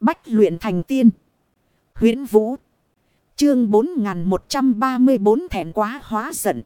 Bách luyện thành tiên. huyễn Vũ. Chương 4134 thẹn quá hóa giận.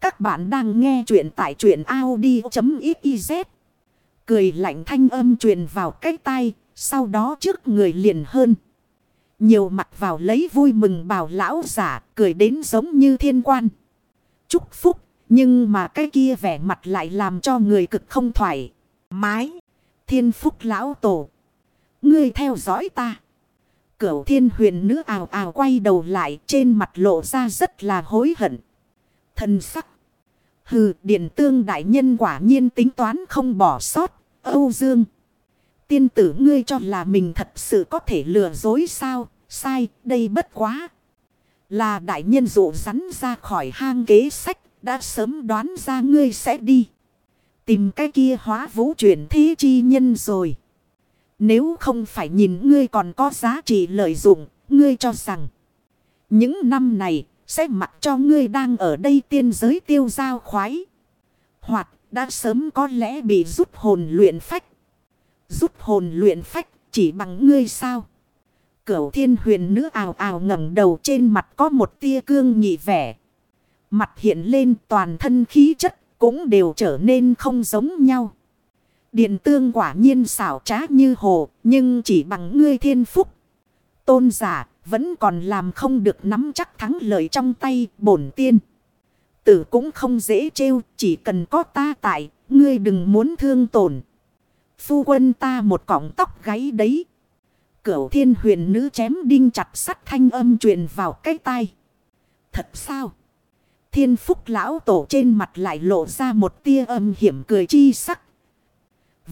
Các bạn đang nghe truyện tại truyện Audi.xyz. Cười lạnh thanh âm truyền vào cái tay. Sau đó trước người liền hơn. Nhiều mặt vào lấy vui mừng bảo lão giả. Cười đến giống như thiên quan. Chúc phúc. Nhưng mà cái kia vẻ mặt lại làm cho người cực không thoải mái. Thiên phúc lão tổ. Ngươi theo dõi ta. Cửu thiên huyền nữ ào ào quay đầu lại trên mặt lộ ra rất là hối hận. Thần sắc. Hừ, điện tương đại nhân quả nhiên tính toán không bỏ sót. Âu Dương. Tiên tử ngươi cho là mình thật sự có thể lừa dối sao. Sai, đây bất quá. Là đại nhân dụ rắn ra khỏi hang kế sách. Đã sớm đoán ra ngươi sẽ đi. Tìm cái kia hóa vũ chuyển thế chi nhân rồi. Nếu không phải nhìn ngươi còn có giá trị lợi dụng, ngươi cho rằng. Những năm này, sẽ mặc cho ngươi đang ở đây tiên giới tiêu giao khoái. Hoặc đã sớm có lẽ bị rút hồn luyện phách. Rút hồn luyện phách chỉ bằng ngươi sao? Cửu thiên huyền nữ ào ào ngẩng đầu trên mặt có một tia cương nhị vẻ. Mặt hiện lên toàn thân khí chất cũng đều trở nên không giống nhau. Điện tương quả nhiên xảo trá như hồ, nhưng chỉ bằng ngươi thiên phúc. Tôn giả, vẫn còn làm không được nắm chắc thắng lợi trong tay bổn tiên. Tử cũng không dễ trêu, chỉ cần có ta tại, ngươi đừng muốn thương tổn. Phu quân ta một cọng tóc gáy đấy. Cửu thiên huyền nữ chém đinh chặt sắt thanh âm truyền vào cái tai. Thật sao? Thiên phúc lão tổ trên mặt lại lộ ra một tia âm hiểm cười chi sắc.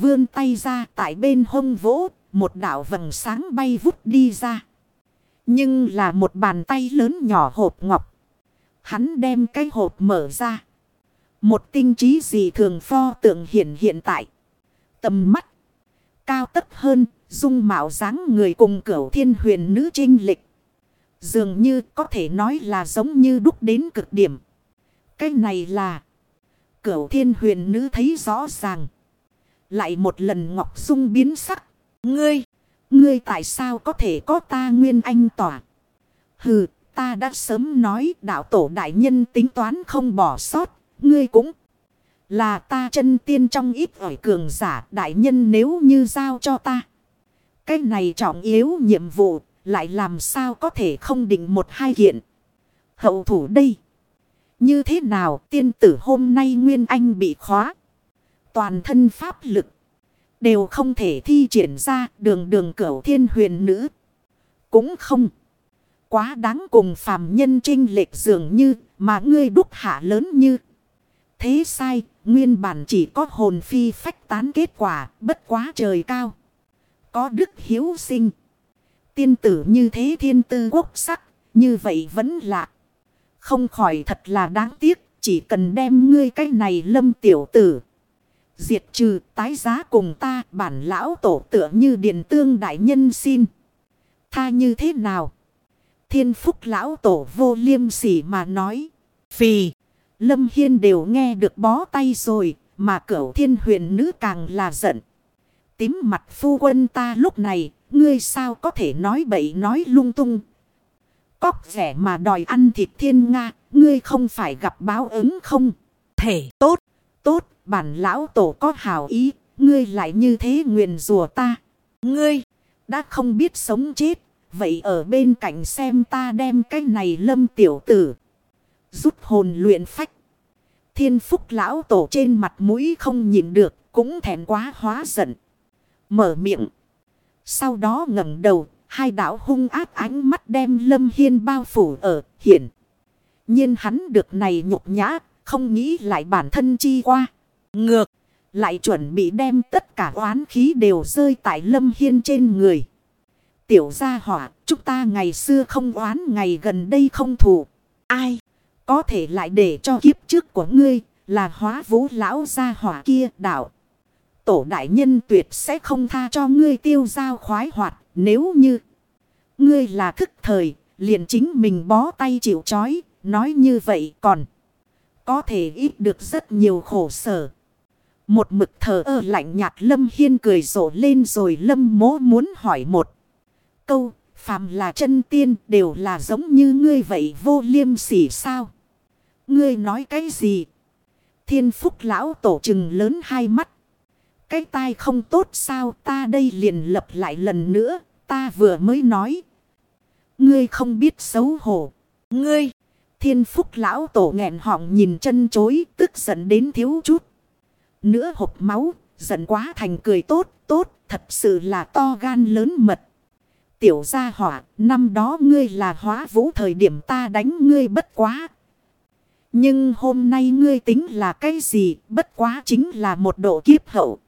Vươn tay ra tại bên hông vỗ, một đảo vầng sáng bay vút đi ra. Nhưng là một bàn tay lớn nhỏ hộp ngọc. Hắn đem cái hộp mở ra. Một tinh trí gì thường pho tượng hiện hiện tại. Tầm mắt. Cao tấp hơn, dung mạo dáng người cùng cửu thiên huyền nữ trinh lịch. Dường như có thể nói là giống như đúc đến cực điểm. Cái này là. Cửu thiên huyền nữ thấy rõ ràng. Lại một lần Ngọc Dung biến sắc. Ngươi, ngươi tại sao có thể có ta nguyên anh tỏa? Hừ, ta đã sớm nói đạo tổ đại nhân tính toán không bỏ sót. Ngươi cũng là ta chân tiên trong ít ỏi cường giả đại nhân nếu như giao cho ta. Cái này trọng yếu nhiệm vụ lại làm sao có thể không định một hai kiện. Hậu thủ đây. Như thế nào tiên tử hôm nay Nguyên Anh bị khóa toàn thân pháp lực. Đều không thể thi triển ra đường đường cửu thiên huyền nữ. Cũng không. Quá đáng cùng phàm nhân trinh lệch dường như mà ngươi đúc hạ lớn như. Thế sai, nguyên bản chỉ có hồn phi phách tán kết quả, bất quá trời cao. Có đức hiếu sinh. Tiên tử như thế thiên tư quốc sắc, như vậy vẫn lạ. Không khỏi thật là đáng tiếc, chỉ cần đem ngươi cái này lâm tiểu tử. Diệt trừ tái giá cùng ta, bản lão tổ tựa như điện tương đại nhân xin. Tha như thế nào? Thiên phúc lão tổ vô liêm sỉ mà nói. Phì. Lâm Hiên đều nghe được bó tay rồi. Mà cửu thiên huyền nữ càng là giận. Tím mặt phu quân ta lúc này. Ngươi sao có thể nói bậy nói lung tung. Cóc rẻ mà đòi ăn thịt thiên Nga. Ngươi không phải gặp báo ứng không? Thể tốt. Tốt bản lão tổ có hảo ý, ngươi lại như thế nguyền rùa ta. Ngươi, đã không biết sống chết, vậy ở bên cạnh xem ta đem cái này lâm tiểu tử. Rút hồn luyện phách. Thiên phúc lão tổ trên mặt mũi không nhìn được, cũng thèm quá hóa giận. Mở miệng. Sau đó ngẩng đầu, hai đạo hung ác ánh mắt đem lâm hiên bao phủ ở hiển. nhiên hắn được này nhục nhã, không nghĩ lại bản thân chi qua. Ngược. Lại chuẩn bị đem tất cả oán khí đều rơi tại lâm hiên trên người. Tiểu gia hỏa, chúng ta ngày xưa không oán ngày gần đây không thù. Ai? Có thể lại để cho kiếp trước của ngươi là hóa vũ lão gia hỏa kia đạo. Tổ đại nhân tuyệt sẽ không tha cho ngươi tiêu giao khoái hoạt nếu như ngươi là thức thời, liền chính mình bó tay chịu chói, nói như vậy còn có thể ít được rất nhiều khổ sở. Một mực thờ ơ lạnh nhạt Lâm Hiên cười rộ lên rồi Lâm mố muốn hỏi một câu, phàm là chân tiên đều là giống như ngươi vậy vô liêm sỉ sao? Ngươi nói cái gì? Thiên phúc lão tổ trừng lớn hai mắt. Cái tai không tốt sao ta đây liền lập lại lần nữa, ta vừa mới nói. Ngươi không biết xấu hổ. Ngươi, thiên phúc lão tổ nghẹn họng nhìn chân chối, tức giận đến thiếu chút. Nữa hộp máu, giận quá thành cười tốt, tốt, thật sự là to gan lớn mật. Tiểu gia hỏa, năm đó ngươi là hóa vũ thời điểm ta đánh ngươi bất quá. Nhưng hôm nay ngươi tính là cái gì, bất quá chính là một độ kiếp hậu.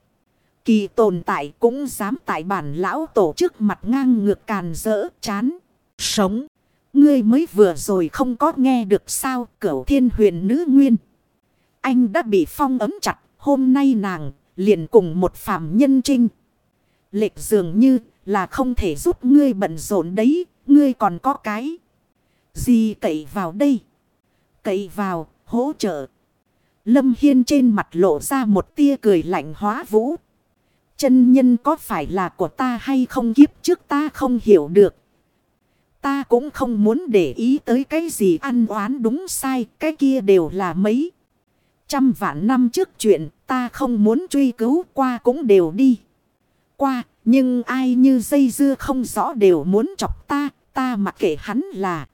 Kỳ tồn tại cũng dám tại bản lão tổ trước mặt ngang ngược càn rỡ chán. Sống. Ngươi mới vừa rồi không có nghe được sao cửu thiên huyền nữ nguyên. Anh đã bị phong ấm chặt. Hôm nay nàng liền cùng một phàm nhân trinh. Lệch dường như là không thể giúp ngươi bận rộn đấy. Ngươi còn có cái. Gì cậy vào đây? Cậy vào, hỗ trợ. Lâm Hiên trên mặt lộ ra một tia cười lạnh hóa vũ. Chân nhân có phải là của ta hay không kiếp trước ta không hiểu được. Ta cũng không muốn để ý tới cái gì ăn oán đúng sai, cái kia đều là mấy. Trăm vạn năm trước chuyện ta không muốn truy cứu qua cũng đều đi. Qua, nhưng ai như dây dưa không rõ đều muốn chọc ta, ta mặc kệ hắn là.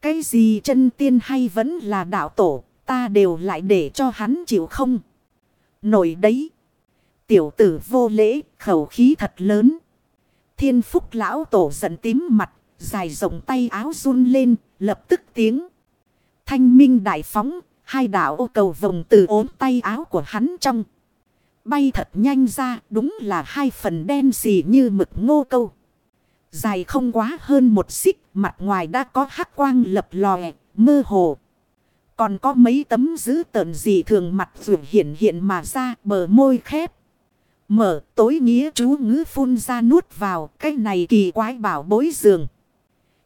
Cái gì chân tiên hay vẫn là đạo tổ, ta đều lại để cho hắn chịu không. Nổi đấy. Tiểu tử vô lễ, khẩu khí thật lớn. Thiên phúc lão tổ giận tím mặt, dài rộng tay áo run lên, lập tức tiếng. Thanh minh đại phóng, hai đạo ô cầu vòng từ ốm tay áo của hắn trong. Bay thật nhanh ra, đúng là hai phần đen xì như mực ngô câu. Dài không quá hơn một xích, mặt ngoài đã có hắc quang lập lòe, mơ hồ. Còn có mấy tấm dữ tợn gì thường mặt vượt hiện hiện mà ra bờ môi khép. Mở tối nghĩa chú ngữ phun ra nuốt vào cái này kỳ quái bảo bối giường.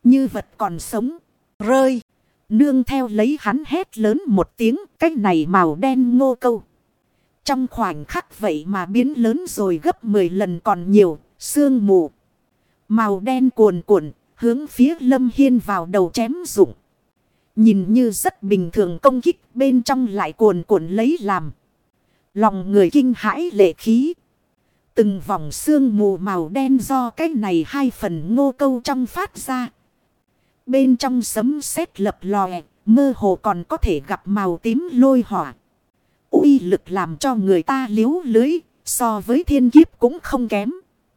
Như vật còn sống. Rơi. Nương theo lấy hắn hét lớn một tiếng. Cái này màu đen ngô câu. Trong khoảnh khắc vậy mà biến lớn rồi gấp 10 lần còn nhiều. Sương mù. Màu đen cuồn cuộn. Hướng phía lâm hiên vào đầu chém rụng. Nhìn như rất bình thường công kích, bên trong lại cuồn cuộn lấy làm. Lòng người kinh hãi lệ khí. Từng vòng xương mù màu đen do cái này hai phần ngô câu trong phát ra. Bên trong sấm sét lập lòe, mơ hồ còn có thể gặp màu tím lôi hỏa. uy lực làm cho người ta liếu lưới, so với thiên kiếp cũng không kém.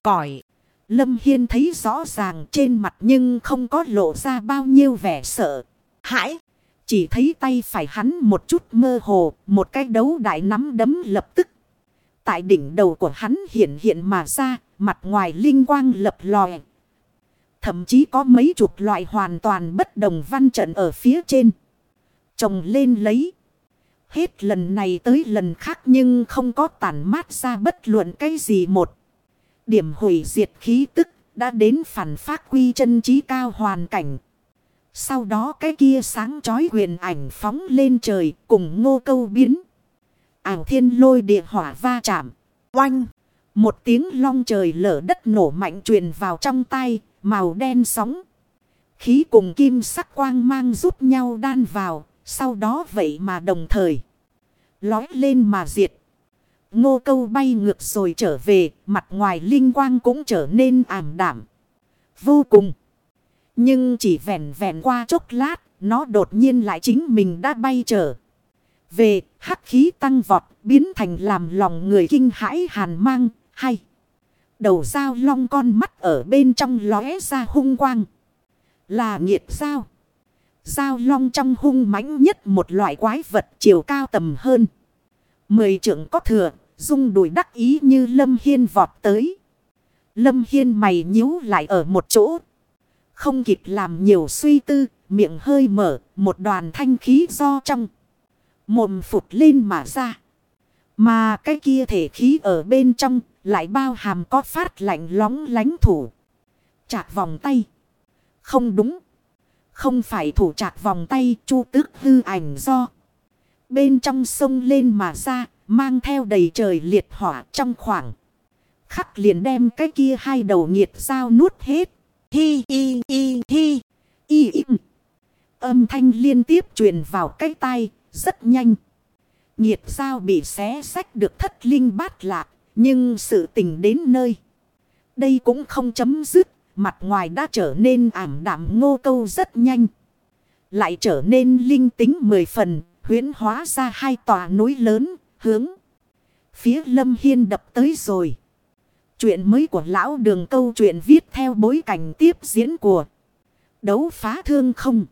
Còi. Lâm Hiên thấy rõ ràng trên mặt nhưng không có lộ ra bao nhiêu vẻ sợ. Hãi. Chỉ thấy tay phải hắn một chút mơ hồ, một cái đấu đại nắm đấm lập tức Tại đỉnh đầu của hắn hiện hiện mà ra, mặt ngoài linh quang lập lòe. Thậm chí có mấy chục loại hoàn toàn bất đồng văn trận ở phía trên. Trồng lên lấy. Hết lần này tới lần khác nhưng không có tản mát ra bất luận cái gì một. Điểm hủy diệt khí tức đã đến phản phát quy chân trí cao hoàn cảnh. Sau đó cái kia sáng chói huyền ảnh phóng lên trời cùng ngô câu biến ảo thiên lôi địa hỏa va chạm. Oanh! Một tiếng long trời lở đất nổ mạnh truyền vào trong tay, màu đen sóng. Khí cùng kim sắc quang mang giúp nhau đan vào, sau đó vậy mà đồng thời. Lói lên mà diệt. Ngô câu bay ngược rồi trở về, mặt ngoài linh quang cũng trở nên ảm đảm. Vô cùng. Nhưng chỉ vẹn vẹn qua chốc lát, nó đột nhiên lại chính mình đã bay trở. Về, hắc khí tăng vọt, biến thành làm lòng người kinh hãi hàn mang, hay. Đầu dao long con mắt ở bên trong lóe ra hung quang. Là nghiệt dao. Dao long trong hung mãnh nhất một loại quái vật chiều cao tầm hơn. Mười trưởng có thừa, dung đùi đắc ý như Lâm Hiên vọt tới. Lâm Hiên mày nhíu lại ở một chỗ. Không kịp làm nhiều suy tư, miệng hơi mở, một đoàn thanh khí do trong. Mồm phụt lên mà ra. Mà cái kia thể khí ở bên trong lại bao hàm có phát lạnh lóng lánh thủ. Chạc vòng tay. Không đúng. Không phải thủ chạc vòng tay chu tước hư ảnh do. Bên trong sông lên mà ra mang theo đầy trời liệt hỏa trong khoảng. Khắc liền đem cái kia hai đầu nhiệt sao nuốt hết. hi y y hi y y. Âm thanh liên tiếp truyền vào cái tai, rất nhanh. Nhiệt sao bị xé sách được thất linh bát lạc, nhưng sự tình đến nơi. Đây cũng không chấm dứt, mặt ngoài đã trở nên ảm đạm ngô câu rất nhanh. Lại trở nên linh tính mười phần, huyến hóa ra hai tòa núi lớn, hướng. Phía lâm hiên đập tới rồi. Chuyện mới của lão đường câu chuyện viết theo bối cảnh tiếp diễn của đấu phá thương không.